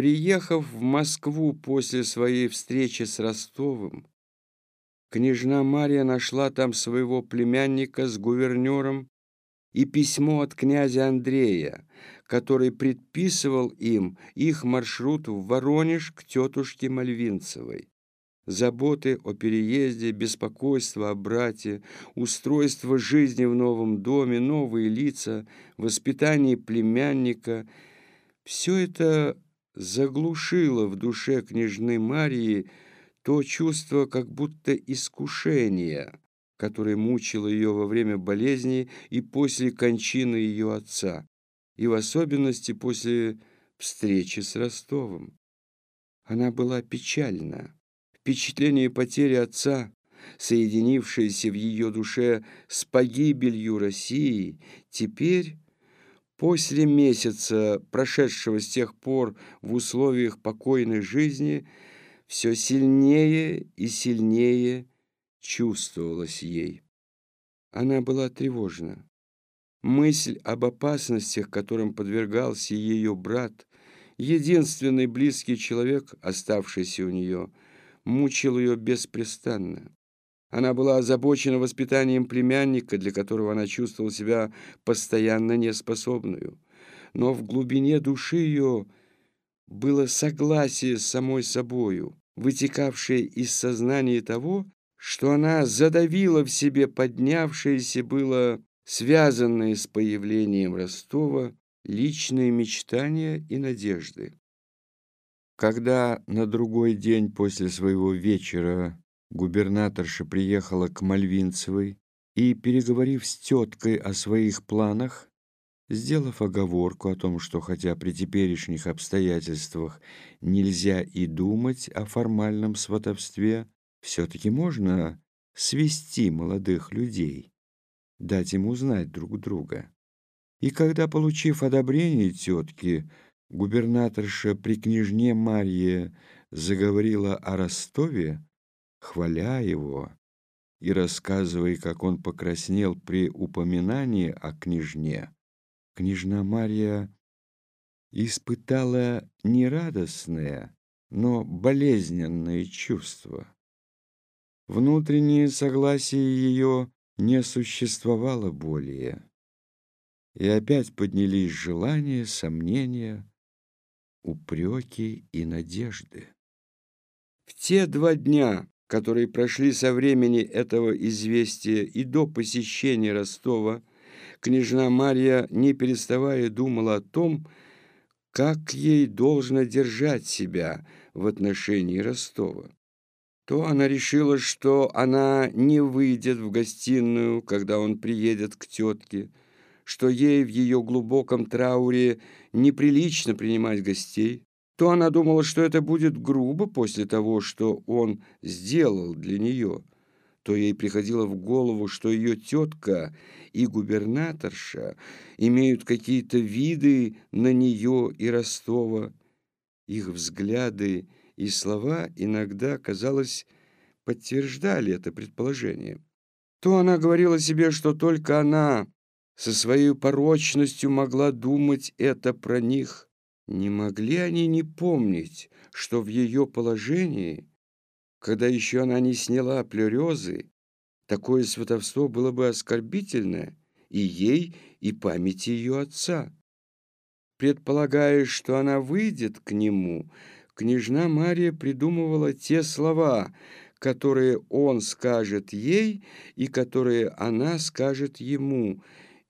Приехав в Москву после своей встречи с Ростовым, княжна Мария нашла там своего племянника с гувернером и письмо от князя Андрея, который предписывал им их маршрут в Воронеж к тетушке Мальвинцевой. Заботы о переезде, беспокойство о брате, устройство жизни в новом доме, новые лица, воспитание племянника — все это заглушило в душе княжны Марии то чувство как будто искушения, которое мучило ее во время болезни и после кончины ее отца, и в особенности после встречи с Ростовым. Она была печальна. Впечатление потери отца, соединившееся в ее душе с погибелью России, теперь, после месяца, прошедшего с тех пор в условиях покойной жизни, все сильнее и сильнее чувствовалось ей. Она была тревожна. Мысль об опасностях, которым подвергался ее брат, единственный близкий человек, оставшийся у нее, мучил ее беспрестанно. Она была озабочена воспитанием племянника, для которого она чувствовала себя постоянно неспособную. Но в глубине души ее было согласие с самой собою, вытекавшее из сознания того, что она задавила в себе поднявшееся было связанные с появлением Ростова личные мечтания и надежды. Когда на другой день после своего вечера губернаторша приехала к Мальвинцевой и, переговорив с теткой о своих планах, сделав оговорку о том, что хотя при теперешних обстоятельствах нельзя и думать о формальном сватовстве, все-таки можно свести молодых людей, дать им узнать друг друга. И когда, получив одобрение тетки, губернаторша при княжне Марье заговорила о Ростове, хваля его и рассказывая, как он покраснел при упоминании о княжне, княжна Марья испытала не радостное, но болезненное чувство. Внутреннее согласие ее не существовало более. И опять поднялись желания, сомнения, упреки и надежды. В те два дня, которые прошли со времени этого известия и до посещения Ростова, княжна Марья, не переставая, думала о том, как ей должно держать себя в отношении Ростова. То она решила, что она не выйдет в гостиную, когда он приедет к тетке, что ей в ее глубоком трауре неприлично принимать гостей, то она думала, что это будет грубо после того, что он сделал для нее, то ей приходило в голову, что ее тетка и губернаторша имеют какие-то виды на нее и Ростова. Их взгляды и слова иногда, казалось, подтверждали это предположение. То она говорила себе, что только она со своей порочностью могла думать это про них. Не могли они не помнить, что в ее положении, когда еще она не сняла плюрезы, такое сватовство было бы оскорбительное и ей, и памяти ее отца. Предполагая, что она выйдет к нему, княжна Мария придумывала те слова, которые он скажет ей и которые она скажет ему,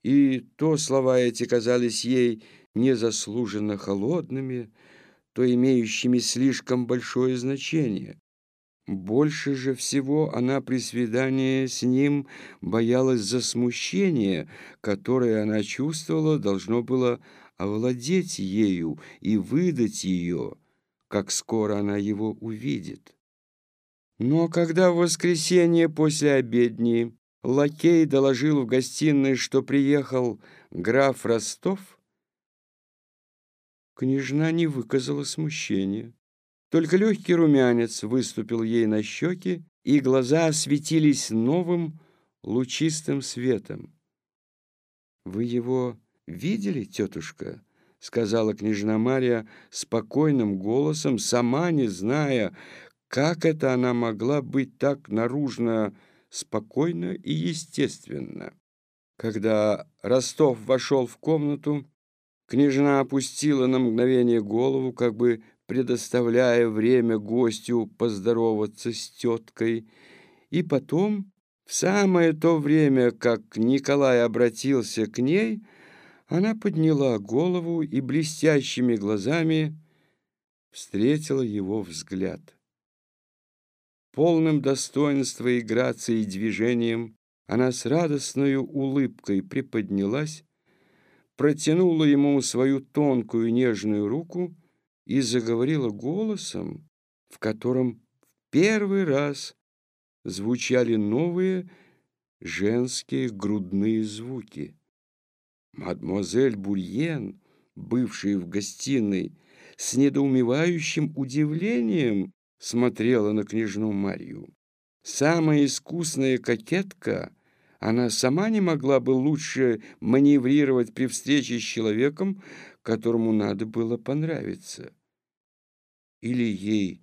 и то слова эти казались ей незаслуженно холодными, то имеющими слишком большое значение. Больше же всего она при свидании с ним боялась за смущение, которое она чувствовала, должно было овладеть ею и выдать ее, как скоро она его увидит. Но когда в воскресенье после обедни лакей доложил в гостиной, что приехал граф Ростов, княжна не выказала смущения. Только легкий румянец выступил ей на щеки, и глаза осветились новым лучистым светом. «Вы его видели, тетушка?» — сказала княжна Мария спокойным голосом, сама не зная, как это она могла быть так наружно спокойно и естественно. Когда Ростов вошел в комнату, княжна опустила на мгновение голову, как бы предоставляя время гостю поздороваться с теткой, и потом, в самое то время, как Николай обратился к ней, она подняла голову и блестящими глазами встретила его взгляд. Полным достоинства и грацией движением она с радостной улыбкой приподнялась, протянула ему свою тонкую нежную руку и заговорила голосом, в котором в первый раз звучали новые женские грудные звуки. Мадемуазель Бульен, бывшая в гостиной, с недоумевающим удивлением смотрела на княжну Марию. Самая искусная кокетка, она сама не могла бы лучше маневрировать при встрече с человеком, которому надо было понравиться. Или ей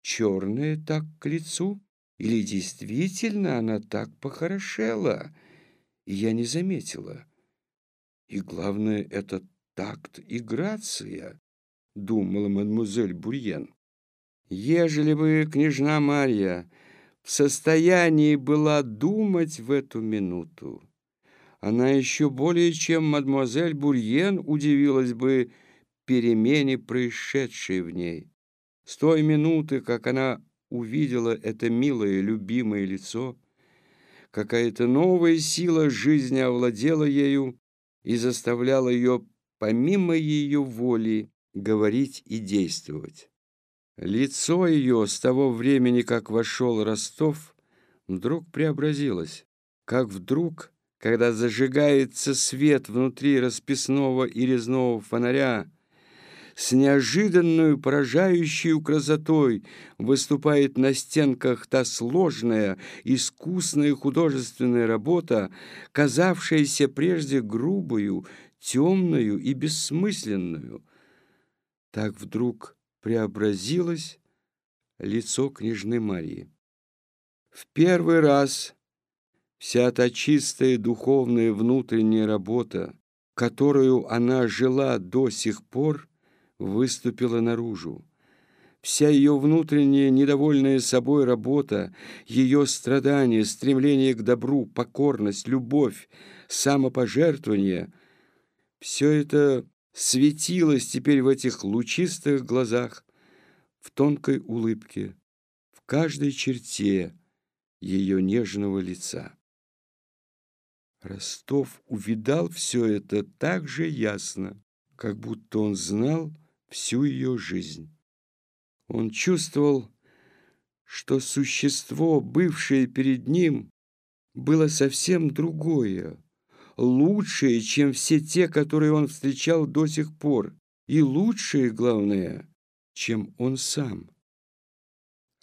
черное так к лицу, или действительно она так похорошела, и я не заметила. И главное, это такт и грация, думала мадемуазель Бурьен. Ежели бы княжна Марья в состоянии была думать в эту минуту, она еще более чем мадемуазель Бурьен удивилась бы перемене, происшедшей в ней. С той минуты, как она увидела это милое, любимое лицо, какая-то новая сила жизни овладела ею и заставляла ее, помимо ее воли, говорить и действовать. Лицо ее с того времени, как вошел Ростов, вдруг преобразилось, как вдруг, когда зажигается свет внутри расписного и резного фонаря, с неожиданной поражающей красотой выступает на стенках та сложная, искусная художественная работа, казавшаяся прежде грубую, темную и бессмысленную. Так вдруг преобразилось лицо княжны Марии. В первый раз вся та чистая духовная внутренняя работа, которую она жила до сих пор, выступила наружу. Вся ее внутренняя, недовольная собой работа, ее страдания, стремление к добру, покорность, любовь, самопожертвование — все это светилось теперь в этих лучистых глазах, в тонкой улыбке, в каждой черте ее нежного лица. Ростов увидал все это так же ясно, как будто он знал всю ее жизнь. Он чувствовал, что существо, бывшее перед ним, было совсем другое, лучшие, чем все те, которые он встречал до сих пор, и лучшие, главное, чем он сам.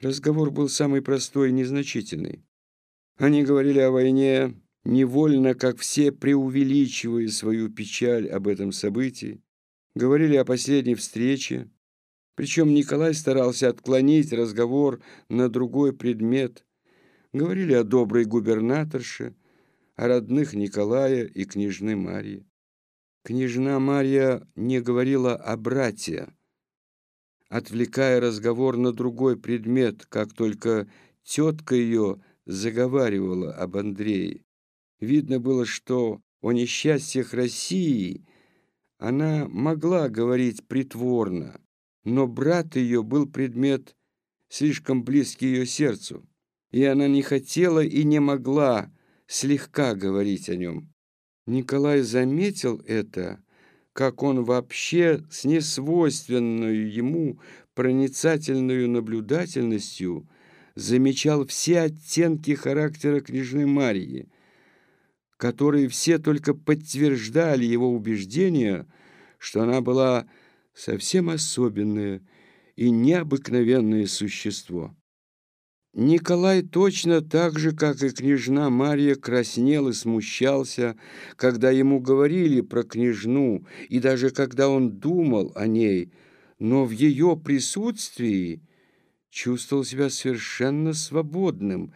Разговор был самый простой и незначительный. Они говорили о войне, невольно, как все, преувеличивая свою печаль об этом событии, говорили о последней встрече, причем Николай старался отклонить разговор на другой предмет, говорили о доброй губернаторше, родных Николая и княжны Марьи. Княжна Марья не говорила о брате, отвлекая разговор на другой предмет, как только тетка ее заговаривала об Андрее. Видно было, что о несчастьях России она могла говорить притворно, но брат ее был предмет слишком близкий ее сердцу, и она не хотела и не могла слегка говорить о нем. Николай заметил это, как он вообще с несвойственной ему проницательной наблюдательностью замечал все оттенки характера княжны Марьи, которые все только подтверждали его убеждение, что она была совсем особенное и необыкновенное существо. Николай точно так же, как и княжна Мария, краснел и смущался, когда ему говорили про княжну, и даже когда он думал о ней, но в ее присутствии чувствовал себя совершенно свободным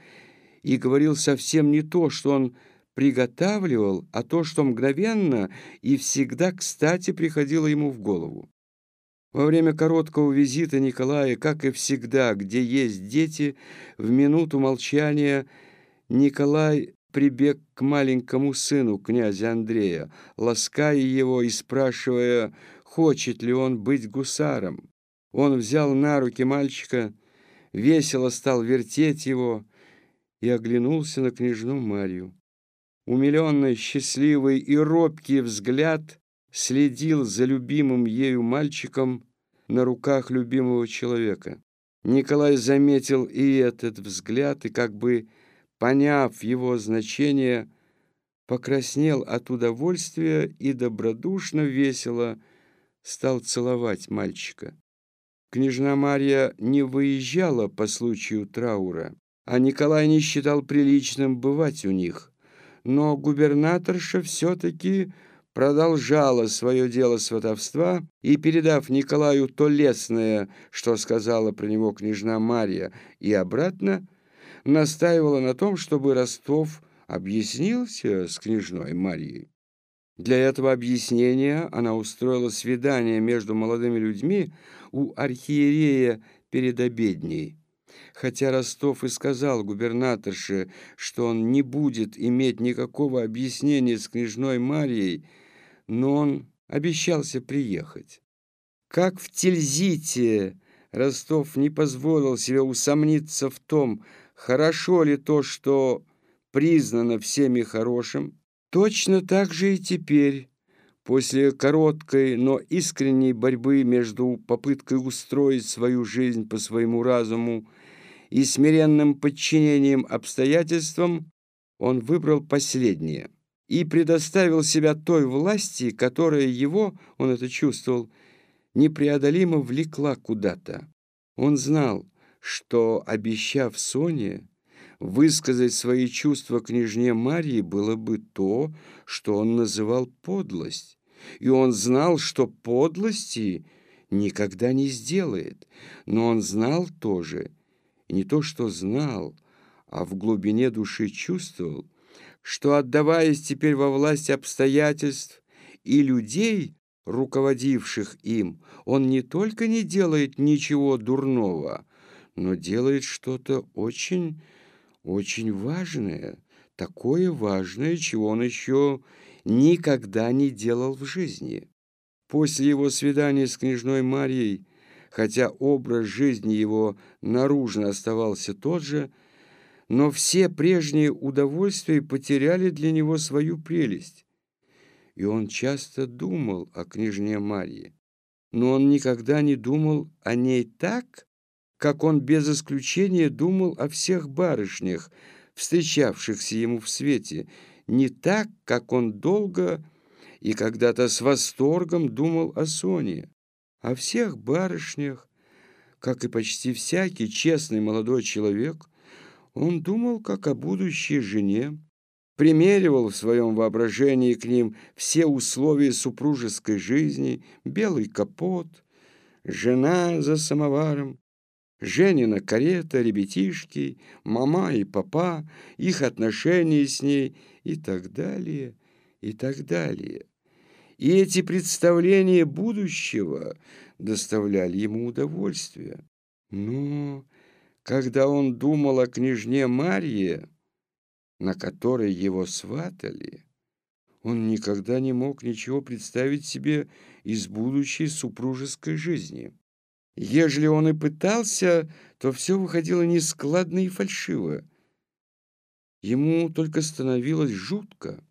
и говорил совсем не то, что он приготавливал, а то, что мгновенно и всегда кстати приходило ему в голову. Во время короткого визита Николая, как и всегда, где есть дети, в минуту молчания Николай прибег к маленькому сыну князя Андрея, лаская его и спрашивая, хочет ли он быть гусаром. Он взял на руки мальчика, весело стал вертеть его и оглянулся на княжну Марью. Умиленный, счастливый и робкий взгляд следил за любимым ею мальчиком на руках любимого человека. Николай заметил и этот взгляд, и как бы, поняв его значение, покраснел от удовольствия и добродушно, весело стал целовать мальчика. Княжна Марья не выезжала по случаю траура, а Николай не считал приличным бывать у них. Но губернаторша все-таки продолжала свое дело сватовства и, передав Николаю то лесное, что сказала про него княжна Марья, и обратно, настаивала на том, чтобы Ростов объяснился с княжной Марьей. Для этого объяснения она устроила свидание между молодыми людьми у архиерея перед обедней. Хотя Ростов и сказал губернаторше, что он не будет иметь никакого объяснения с княжной Марьей, но он обещался приехать. Как в Тильзите Ростов не позволил себе усомниться в том, хорошо ли то, что признано всеми хорошим, точно так же и теперь, после короткой, но искренней борьбы между попыткой устроить свою жизнь по своему разуму и смиренным подчинением обстоятельствам, он выбрал последнее – и предоставил себя той власти, которая его, он это чувствовал, непреодолимо влекла куда-то. Он знал, что, обещав Соне, высказать свои чувства княжне Марии было бы то, что он называл подлость. И он знал, что подлости никогда не сделает. Но он знал тоже, не то что знал, а в глубине души чувствовал, что, отдаваясь теперь во власть обстоятельств и людей, руководивших им, он не только не делает ничего дурного, но делает что-то очень, очень важное, такое важное, чего он еще никогда не делал в жизни. После его свидания с княжной Марьей, хотя образ жизни его наружно оставался тот же, но все прежние удовольствия потеряли для него свою прелесть. И он часто думал о княжне Марье, но он никогда не думал о ней так, как он без исключения думал о всех барышнях, встречавшихся ему в свете, не так, как он долго и когда-то с восторгом думал о Соне, о всех барышнях, как и почти всякий честный молодой человек – он думал, как о будущей жене, примеривал в своем воображении к ним все условия супружеской жизни, белый капот, жена за самоваром, Женина карета, ребятишки, мама и папа, их отношения с ней и так далее, и так далее. И эти представления будущего доставляли ему удовольствие. Но когда он думал о княжне Марье, на которой его сватали, он никогда не мог ничего представить себе из будущей супружеской жизни. Ежели он и пытался, то все выходило нескладно и фальшиво. Ему только становилось жутко.